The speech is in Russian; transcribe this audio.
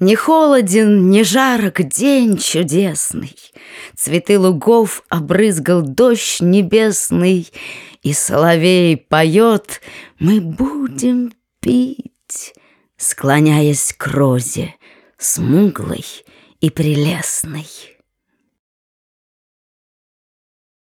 Не холоден, не жарок день чудесный, Цветы лугов обрызгал дождь небесный, И соловей поет, мы будем пить, Склоняясь к розе, смуглой и прелестной.